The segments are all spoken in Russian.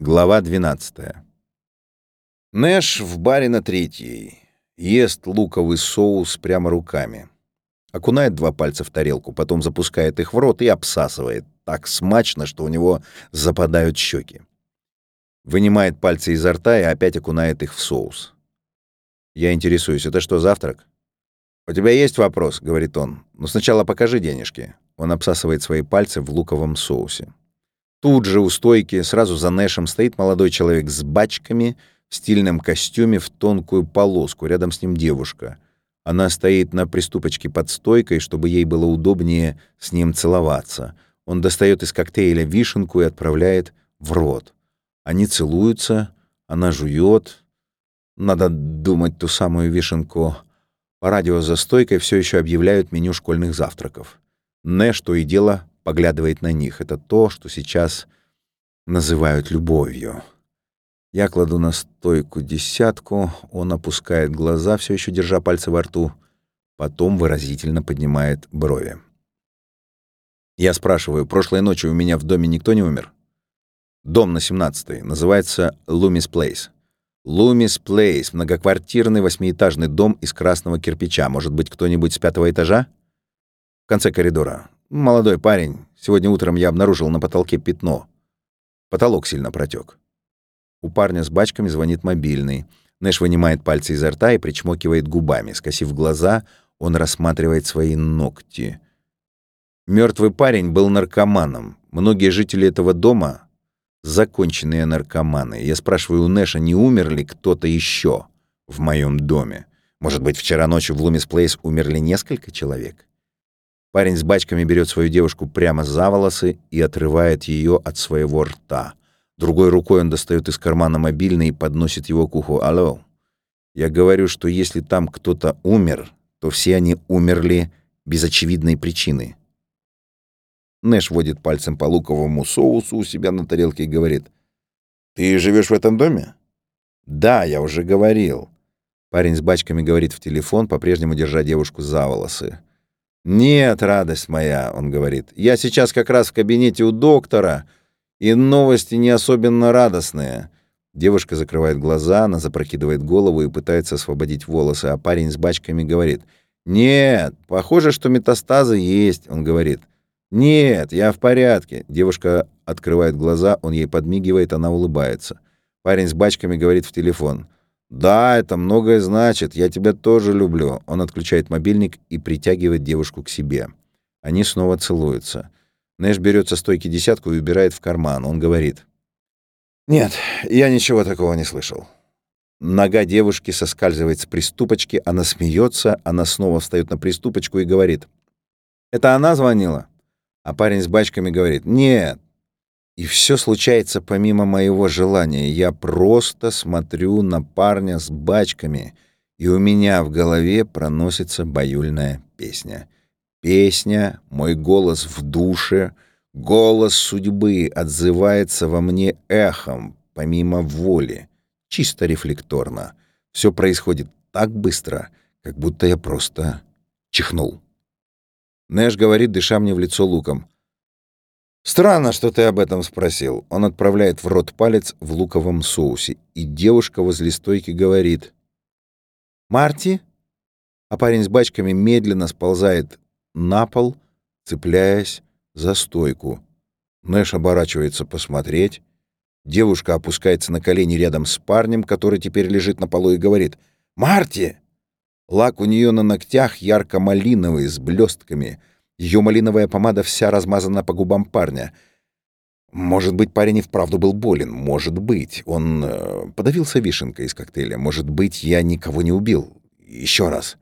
Глава 12. Нэш в баре на третьей. Ест луковый соус прямо руками. Окунает два пальца в тарелку, потом запускает их в рот и обсасывает. Так смачно, что у него западают щеки. Вынимает пальцы изо рта и опять окунает их в соус. Я интересуюсь, это что, завтрак? «У тебя есть вопрос?» — говорит он. «Но сначала покажи денежки». Он обсасывает свои пальцы в луковом соусе. Тут же у стойки, сразу за Нэшем, стоит молодой человек с бачками, в стильном костюме, в тонкую полоску. Рядом с ним девушка. Она стоит на приступочке под стойкой, чтобы ей было удобнее с ним целоваться. Он достает из коктейля вишенку и отправляет в рот. Они целуются, она жует. Надо думать ту самую вишенку. По радио за стойкой все еще объявляют меню школьных завтраков. Нэш то и дело поглядывает на них. Это то, что сейчас называют любовью. Я кладу на стойку десятку, он опускает глаза, все еще держа пальцы во рту, потом выразительно поднимает брови. Я спрашиваю, прошлой ночью у меня в доме никто не умер? Дом на 17-й, называется Лумис Плейс. Лумис Плейс, многоквартирный восьмиэтажный дом из красного кирпича. Может быть, кто-нибудь с пятого этажа? В конце коридора. Молодой парень. Сегодня утром я обнаружил на потолке пятно. Потолок сильно протек. У парня с бачками звонит мобильный. Нэш вынимает пальцы изо рта и причмокивает губами. Скосив глаза, он рассматривает свои ногти. Мертвый парень был наркоманом. Многие жители этого дома — законченные наркоманы. Я спрашиваю у Нэша, не умер ли кто-то еще в моем доме. Может быть, вчера ночью в Лумис Плейс умерли несколько человек? Парень с бачками берет свою девушку прямо за волосы и отрывает ее от своего рта. Другой рукой он достает из кармана мобильный и подносит его к уху. «Алло, я говорю, что если там кто-то умер, то все они умерли без очевидной причины». Нэш водит пальцем по луковому соусу у себя на тарелке и говорит. «Ты живешь в этом доме?» «Да, я уже говорил». Парень с бачками говорит в телефон, по-прежнему держа девушку за волосы. «Нет, радость моя», — он говорит, — «я сейчас как раз в кабинете у доктора, и новости не особенно радостные». Девушка закрывает глаза, она запрокидывает голову и пытается освободить волосы, а парень с бачками говорит, «Нет, похоже, что метастазы есть», — он говорит. «Нет, я в порядке». Девушка открывает глаза, он ей подмигивает, она улыбается. Парень с бачками говорит в телефон. «Да, это многое значит. Я тебя тоже люблю». Он отключает мобильник и притягивает девушку к себе. Они снова целуются. Нэш берет со стойки десятку и убирает в карман. Он говорит. «Нет, я ничего такого не слышал». Нога девушки соскальзывает с приступочки, она смеется, она снова встает на приступочку и говорит. «Это она звонила?» А парень с бачками говорит. «Нет, и все случается помимо моего желания. Я просто смотрю на парня с бачками, и у меня в голове проносится баюльная песня. Песня, мой голос в душе, голос судьбы отзывается во мне эхом, помимо воли, чисто рефлекторно. Все происходит так быстро, как будто я просто чихнул. Нэш говорит, дыша мне в лицо луком. «Странно, что ты об этом спросил». Он отправляет в рот палец в луковом соусе, и девушка возле стойки говорит. «Марти?» А парень с бачками медленно сползает на пол, цепляясь за стойку. Нэш оборачивается посмотреть. Девушка опускается на колени рядом с парнем, который теперь лежит на полу, и говорит «Марти!». Лак у нее на ногтях ярко-малиновый, с блестками — ее малиновая помада вся размазана по губам парня. Может быть, парень и вправду был болен. Может быть, он э, подавился вишенкой из коктейля. Может быть, я никого не убил. Еще раз.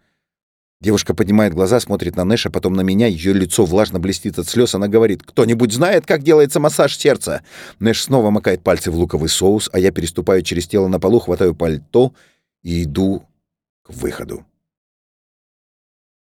Девушка поднимает глаза, смотрит на Нэша, потом на меня. Ее лицо влажно блестит от слез. Она говорит, «Кто-нибудь знает, как делается массаж сердца?» Нэш снова макает пальцы в луковый соус, а я переступаю через тело на полу, хватаю пальто и иду к выходу.